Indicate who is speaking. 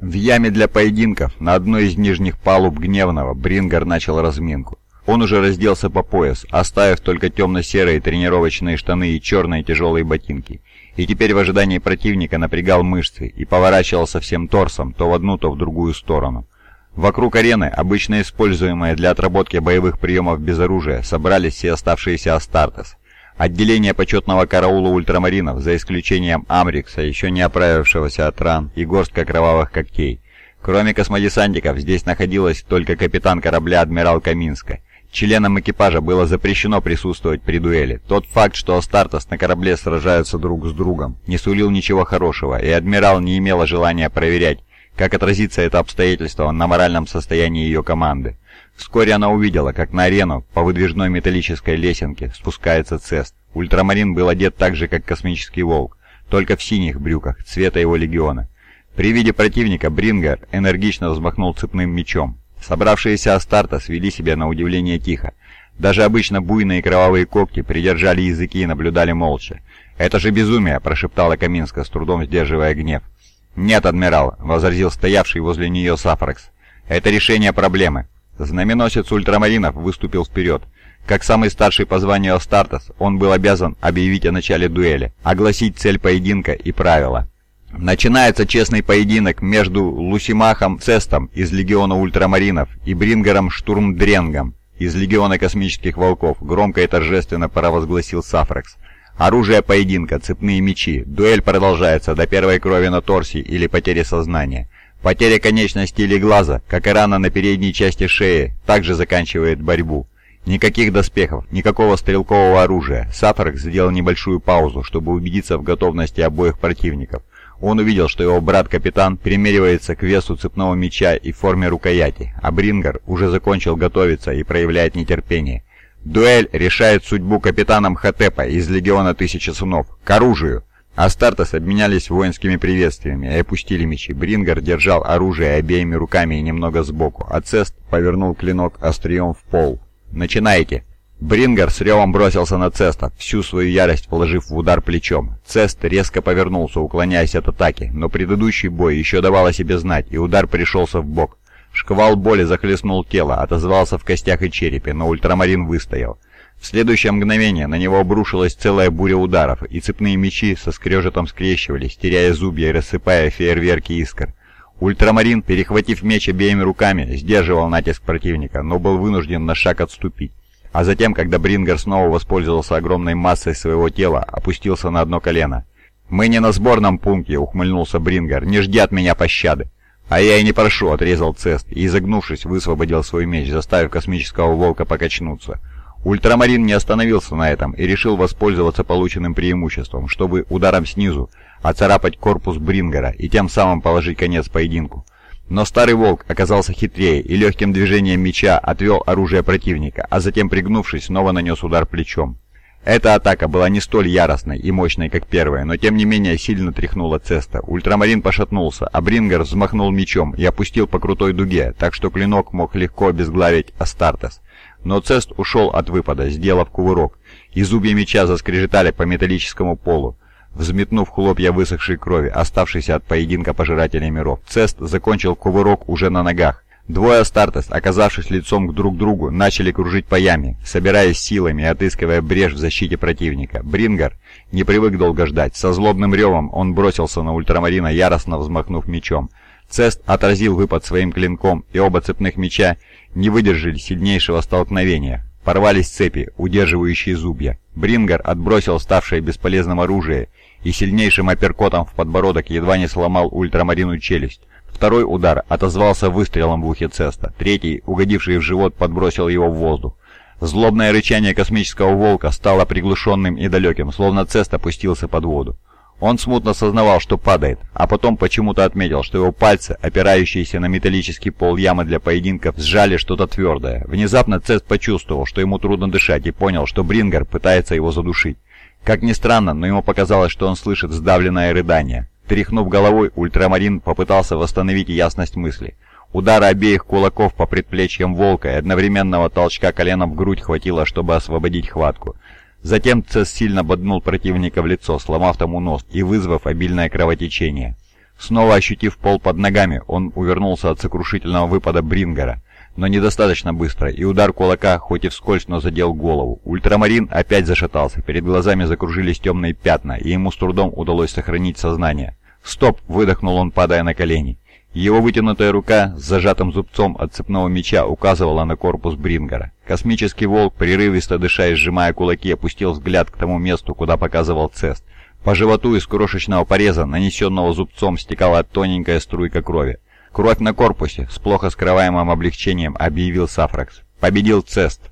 Speaker 1: В яме для поединков на одной из нижних палуб Гневного Брингер начал разминку. Он уже разделся по пояс, оставив только темно-серые тренировочные штаны и черные тяжелые ботинки. И теперь в ожидании противника напрягал мышцы и поворачивался всем торсом то в одну, то в другую сторону. Вокруг арены, обычно используемая для отработки боевых приемов без оружия, собрались все оставшиеся Астартес. Отделение почетного караула ультрамаринов, за исключением Амрикса, еще не оправившегося от ран, и горстка кровавых когтей. Кроме космодесантиков, здесь находилась только капитан корабля адмирал Каминска. Членам экипажа было запрещено присутствовать при дуэли. Тот факт, что Астартес на корабле сражаются друг с другом, не сулил ничего хорошего, и адмирал не имела желания проверять, как отразится это обстоятельство на моральном состоянии ее команды. Вскоре она увидела, как на арену по выдвижной металлической лесенке спускается Цест. Ультрамарин был одет так же, как космический волк, только в синих брюках, цвета его легиона. При виде противника Брингер энергично взмахнул цепным мечом. Собравшиеся Астартес вели себя на удивление тихо. Даже обычно буйные кровавые когти придержали языки и наблюдали молча. «Это же безумие!» – прошептала Каминска, с трудом сдерживая гнев. «Нет, адмирал», — возразил стоявший возле нее Сафракс. «Это решение проблемы». Знаменосец ультрамаринов выступил вперед. Как самый старший по званию Астартес, он был обязан объявить о начале дуэли, огласить цель поединка и правила. Начинается честный поединок между Лусимахом Цестом из Легиона Ультрамаринов и Брингером Штурмдренгом из Легиона Космических Волков, громко и торжественно провозгласил Сафракс. Оружие поединка, цепные мечи. Дуэль продолжается до первой крови на торсе или потери сознания. Потеря конечности или глаза, как и рана на передней части шеи, также заканчивает борьбу. Никаких доспехов, никакого стрелкового оружия. Сафарк сделал небольшую паузу, чтобы убедиться в готовности обоих противников. Он увидел, что его брат-капитан примеривается к весу цепного меча и форме рукояти, а Брингер уже закончил готовиться и проявляет нетерпение. Дуэль решает судьбу капитана Мхотепа из Легиона Тысячи Сунов. К оружию! Астартес обменялись воинскими приветствиями и опустили мечи. Брингер держал оружие обеими руками и немного сбоку, а Цест повернул клинок острием в пол. «Начинайте!» Брингер с ревом бросился на Цеста, всю свою ярость вложив в удар плечом. Цест резко повернулся, уклоняясь от атаки, но предыдущий бой еще давал о себе знать, и удар пришелся в бок. Шквал боли захлестнул тело, отозвался в костях и черепе, но ультрамарин выстоял. В следующее мгновение на него обрушилась целая буря ударов, и цепные мечи со скрежетом скрещивались, теряя зубья и рассыпая фейерверки искр. Ультрамарин, перехватив меч обеими руками, сдерживал натиск противника, но был вынужден на шаг отступить. А затем, когда Брингер снова воспользовался огромной массой своего тела, опустился на одно колено. «Мы не на сборном пункте», — ухмыльнулся Брингер, — «не жди от меня пощады». «А я и не прошу», — отрезал Цест и, изогнувшись, высвободил свой меч, заставив космического волка покачнуться. Ультрамарин не остановился на этом и решил воспользоваться полученным преимуществом, чтобы ударом снизу оцарапать корпус Брингера и тем самым положить конец поединку. Но старый волк оказался хитрее и легким движением меча отвел оружие противника, а затем, пригнувшись, снова нанес удар плечом. Эта атака была не столь яростной и мощной, как первая, но тем не менее сильно тряхнула Цеста. Ультрамарин пошатнулся, а Брингер взмахнул мечом и опустил по крутой дуге, так что клинок мог легко обезглавить Астартес. Но Цест ушел от выпада, сделав кувырок, и зубья меча заскрежетали по металлическому полу, взметнув хлопья высохшей крови, оставшейся от поединка пожирателей миров. Цест закончил кувырок уже на ногах, Двое Астартес, оказавшись лицом к друг другу, начали кружить по яме, собираясь силами и отыскивая брешь в защите противника. Брингер не привык долго ждать. Со злобным ревом он бросился на ультрамарина, яростно взмахнув мечом. Цест отразил выпад своим клинком, и оба цепных меча не выдержали сильнейшего столкновения. Порвались цепи, удерживающие зубья. Брингер отбросил ставшее бесполезным оружие и сильнейшим апперкотом в подбородок едва не сломал ультрамарину челюсть. Второй удар отозвался выстрелом в ухе Цеста. Третий, угодивший в живот, подбросил его в воздух. Злобное рычание космического волка стало приглушенным и далеким, словно Цест опустился под воду. Он смутно сознавал, что падает, а потом почему-то отметил, что его пальцы, опирающиеся на металлический пол ямы для поединков, сжали что-то твердое. Внезапно Цест почувствовал, что ему трудно дышать, и понял, что Брингер пытается его задушить. Как ни странно, но ему показалось, что он слышит сдавленное рыдание. Тряхнув головой, ультрамарин попытался восстановить ясность мысли. Удара обеих кулаков по предплечьям волка и одновременного толчка коленом в грудь хватило, чтобы освободить хватку. Затем Цесс сильно боднул противника в лицо, сломав тому нос и вызвав обильное кровотечение. Снова ощутив пол под ногами, он увернулся от сокрушительного выпада Брингера, но недостаточно быстро, и удар кулака, хоть и вскользь, но задел голову. Ультрамарин опять зашатался, перед глазами закружились темные пятна, и ему с трудом удалось сохранить сознание. «Стоп!» — выдохнул он, падая на колени. Его вытянутая рука с зажатым зубцом от цепного меча указывала на корпус Брингера. Космический волк, прерывисто дыша и сжимая кулаки, опустил взгляд к тому месту, куда показывал Цест. По животу из крошечного пореза, нанесенного зубцом, стекала тоненькая струйка крови. «Кровь на корпусе!» — с плохо скрываемым облегчением объявил Сафракс. «Победил Цест!»